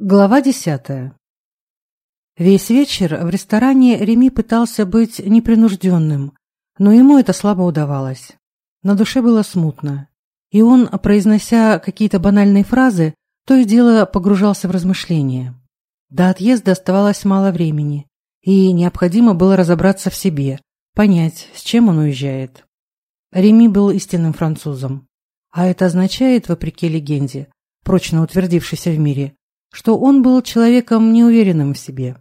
Глава десятая. Весь вечер в ресторане Реми пытался быть непринужденным, но ему это слабо удавалось. На душе было смутно, и он, произнося какие-то банальные фразы, то и дело погружался в размышления. До отъезда оставалось мало времени, и необходимо было разобраться в себе, понять, с чем он уезжает. Реми был истинным французом, а это означает, вопреки легенде, прочно утвердившейся в мире, что он был человеком неуверенным в себе.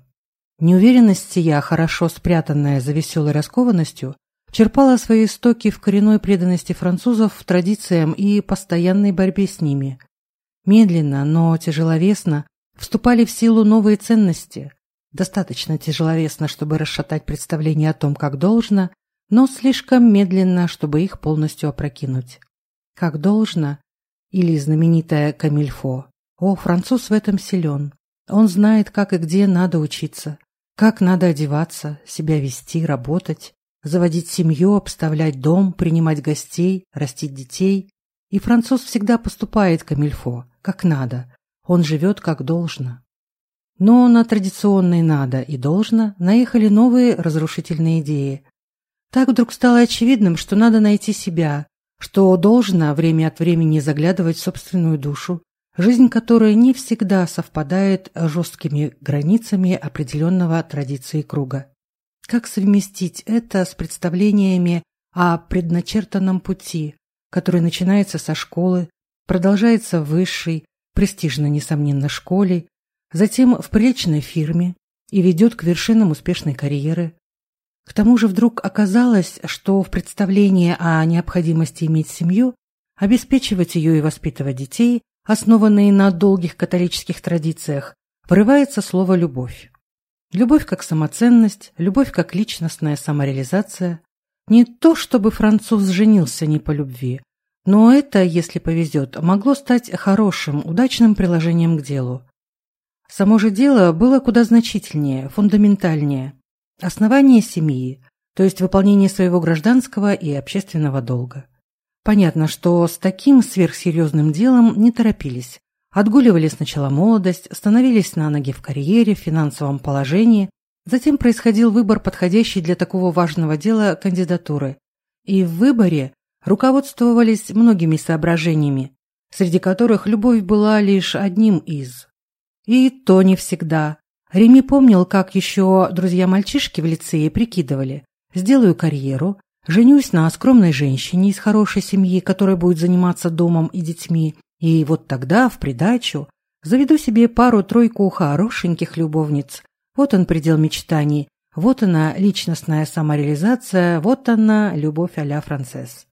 Неуверенность сия, хорошо спрятанная за веселой раскованностью, черпала свои истоки в коренной преданности французов в традициям и постоянной борьбе с ними. Медленно, но тяжеловесно вступали в силу новые ценности, достаточно тяжеловесно, чтобы расшатать представление о том, как должно, но слишком медленно, чтобы их полностью опрокинуть. Как должно или знаменитая камильфо. О, француз в этом силен. Он знает, как и где надо учиться, как надо одеваться, себя вести, работать, заводить семью, обставлять дом, принимать гостей, растить детей. И француз всегда поступает камильфо, как надо. Он живет как должно. Но на традиционные «надо» и «должно» наехали новые разрушительные идеи. Так вдруг стало очевидным, что надо найти себя, что должно время от времени заглядывать в собственную душу жизнь которой не всегда совпадает с жесткими границами определенного традиции круга. Как совместить это с представлениями о предначертанном пути, который начинается со школы, продолжается в высшей, престижно, несомненно, школе, затем в приличной фирме и ведет к вершинам успешной карьеры. К тому же вдруг оказалось, что в представлении о необходимости иметь семью, обеспечивать ее и воспитывать детей основанные на долгих католических традициях, врывается слово «любовь». Любовь как самоценность, любовь как личностная самореализация. Не то, чтобы француз женился не по любви, но это, если повезет, могло стать хорошим, удачным приложением к делу. Само же дело было куда значительнее, фундаментальнее. Основание семьи, то есть выполнение своего гражданского и общественного долга. Понятно, что с таким сверхсерьезным делом не торопились. Отгуливали сначала молодость, становились на ноги в карьере, в финансовом положении. Затем происходил выбор подходящей для такого важного дела кандидатуры. И в выборе руководствовались многими соображениями, среди которых любовь была лишь одним из. И то не всегда. Реми помнил, как еще друзья-мальчишки в лицее прикидывали. Сделаю карьеру, Женюсь на скромной женщине из хорошей семьи, которая будет заниматься домом и детьми, и вот тогда, в придачу, заведу себе пару-тройку хорошеньких любовниц. Вот он предел мечтаний, вот она личностная самореализация, вот она любовь а-ля Францесс.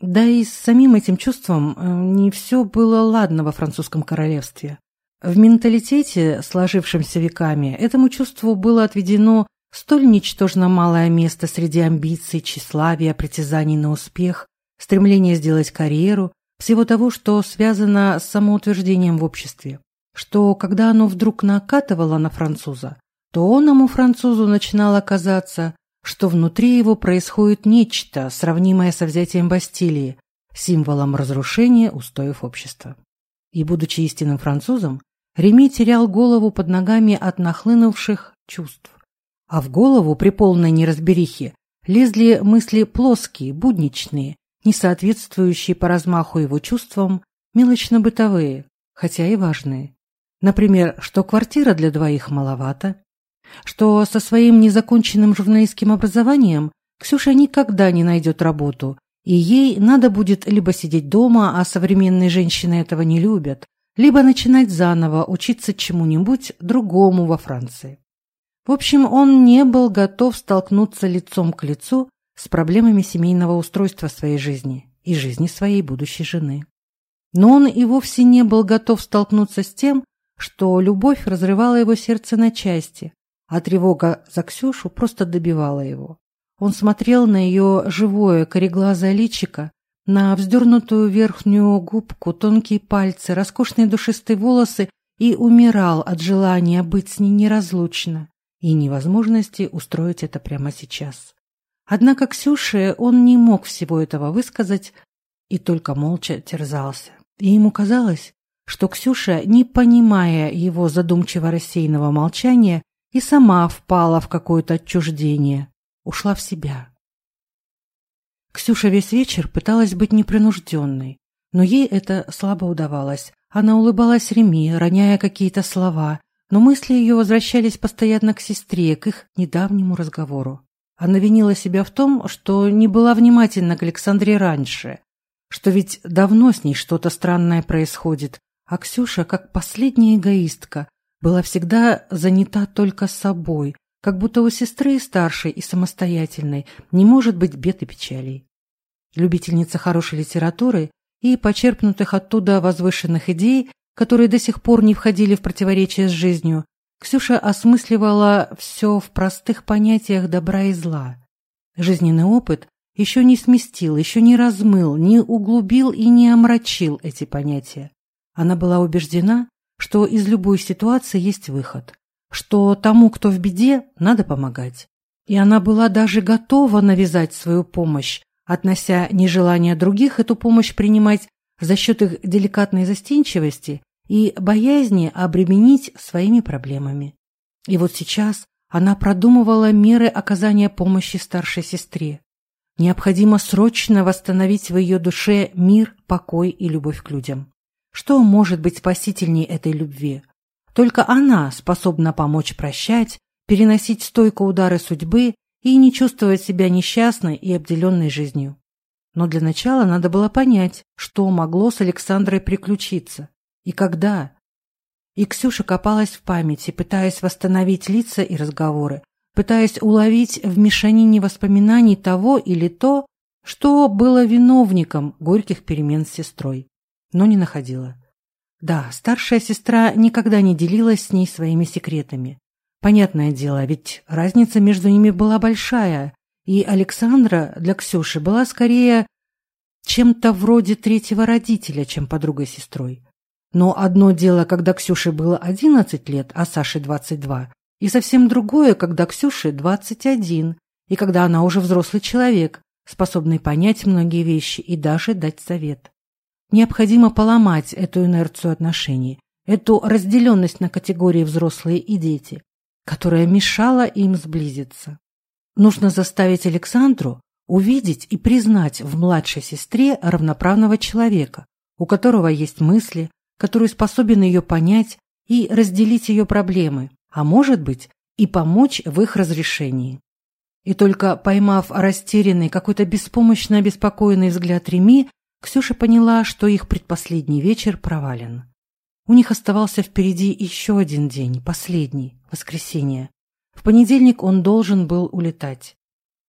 Да и с самим этим чувством э, не все было ладно во французском королевстве. В менталитете, сложившемся веками, этому чувству было отведено Столь ничтожно малое место среди амбиций, тщеславия, притязаний на успех, стремления сделать карьеру, всего того, что связано с самоутверждением в обществе, что когда оно вдруг накатывало на француза, то оному французу начинало казаться, что внутри его происходит нечто, сравнимое со взятием Бастилии, символом разрушения устоев общества. И, будучи истинным французом, Реми терял голову под ногами от нахлынувших чувств а в голову при полной неразберихе лезли мысли плоские, будничные, не соответствующие по размаху его чувствам, мелочно-бытовые, хотя и важные. Например, что квартира для двоих маловато, что со своим незаконченным журналистским образованием Ксюша никогда не найдет работу, и ей надо будет либо сидеть дома, а современные женщины этого не любят, либо начинать заново учиться чему-нибудь другому во Франции. В общем, он не был готов столкнуться лицом к лицу с проблемами семейного устройства своей жизни и жизни своей будущей жены. Но он и вовсе не был готов столкнуться с тем, что любовь разрывала его сердце на части, а тревога за Ксюшу просто добивала его. Он смотрел на ее живое кореглазое личико, на вздернутую верхнюю губку, тонкие пальцы, роскошные душистые волосы и умирал от желания быть с ней неразлучно. и невозможности устроить это прямо сейчас. Однако Ксюше он не мог всего этого высказать и только молча терзался. И ему казалось, что Ксюша, не понимая его задумчиво рассеянного молчания, и сама впала в какое-то отчуждение, ушла в себя. Ксюша весь вечер пыталась быть непринужденной, но ей это слабо удавалось. Она улыбалась Реми, роняя какие-то слова, Но мысли ее возвращались постоянно к сестре, к их недавнему разговору. Она винила себя в том, что не была внимательна к Александре раньше, что ведь давно с ней что-то странное происходит, а Ксюша, как последняя эгоистка, была всегда занята только собой, как будто у сестры старшей и самостоятельной не может быть бед и печалей. Любительница хорошей литературы и почерпнутых оттуда возвышенных идей которые до сих пор не входили в противоречие с жизнью, Ксюша осмысливала все в простых понятиях добра и зла. Жизненный опыт еще не сместил, еще не размыл, не углубил и не омрачил эти понятия. Она была убеждена, что из любой ситуации есть выход, что тому, кто в беде, надо помогать. И она была даже готова навязать свою помощь, относя нежелание других эту помощь принимать за счет их деликатной застенчивости и боязни обременить своими проблемами. И вот сейчас она продумывала меры оказания помощи старшей сестре. Необходимо срочно восстановить в ее душе мир, покой и любовь к людям. Что может быть спасительней этой любви? Только она способна помочь прощать, переносить стойко удары судьбы и не чувствовать себя несчастной и обделенной жизнью. Но для начала надо было понять, что могло с Александрой приключиться, и когда? И Ксюша копалась в памяти, пытаясь восстановить лица и разговоры, пытаясь уловить в мешанине воспоминаний того или то, что было виновником горьких перемен с сестрой, но не находила. Да, старшая сестра никогда не делилась с ней своими секретами. Понятное дело, ведь разница между ними была большая, и Александра для Ксюши была скорее чем-то вроде третьего родителя, чем подругой-сестрой. Но одно дело, когда Ксюше было 11 лет, а Саше 22, и совсем другое, когда Ксюше 21, и когда она уже взрослый человек, способный понять многие вещи и даже дать совет. Необходимо поломать эту инерцию отношений, эту разделенность на категории взрослые и дети, которая мешала им сблизиться. Нужно заставить Александру увидеть и признать в младшей сестре равноправного человека, у которого есть мысли, который способен ее понять и разделить ее проблемы, а может быть и помочь в их разрешении. И только поймав растерянный, какой-то беспомощно обеспокоенный взгляд Реми, Ксюша поняла, что их предпоследний вечер провален. У них оставался впереди еще один день, последний, воскресенье. В понедельник он должен был улетать.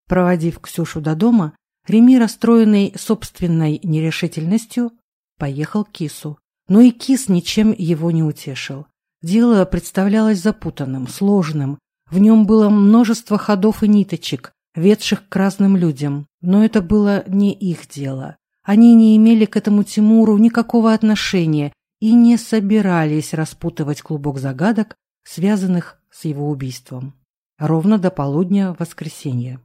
Проводив Ксюшу до дома, Реми, расстроенный собственной нерешительностью, поехал к Кису но и кис ничем его не утешил. Дело представлялось запутанным, сложным. В нем было множество ходов и ниточек, ведших к разным людям, но это было не их дело. Они не имели к этому Тимуру никакого отношения и не собирались распутывать клубок загадок, связанных с его убийством. Ровно до полудня воскресенья.